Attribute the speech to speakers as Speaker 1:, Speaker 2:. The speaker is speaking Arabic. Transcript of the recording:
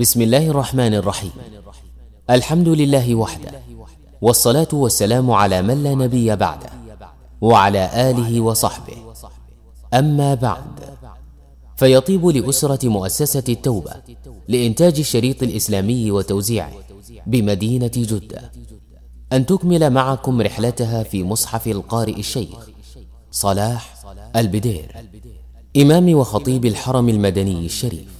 Speaker 1: بسم الله الرحمن الرحيم. الحمد لله وحده والصلاة والسلام على من لا نبي بعده وعلى آله وصحبه. أما بعد فيطيب لأسرة مؤسسة التوبة لإنتاج الشريط الإسلامي وتوزيعه بمدينة جدة. أن تكمل معكم رحلتها في مصحف القارئ الشيخ صلاح البدير إمام وخطيب الحرم المدني الشريف.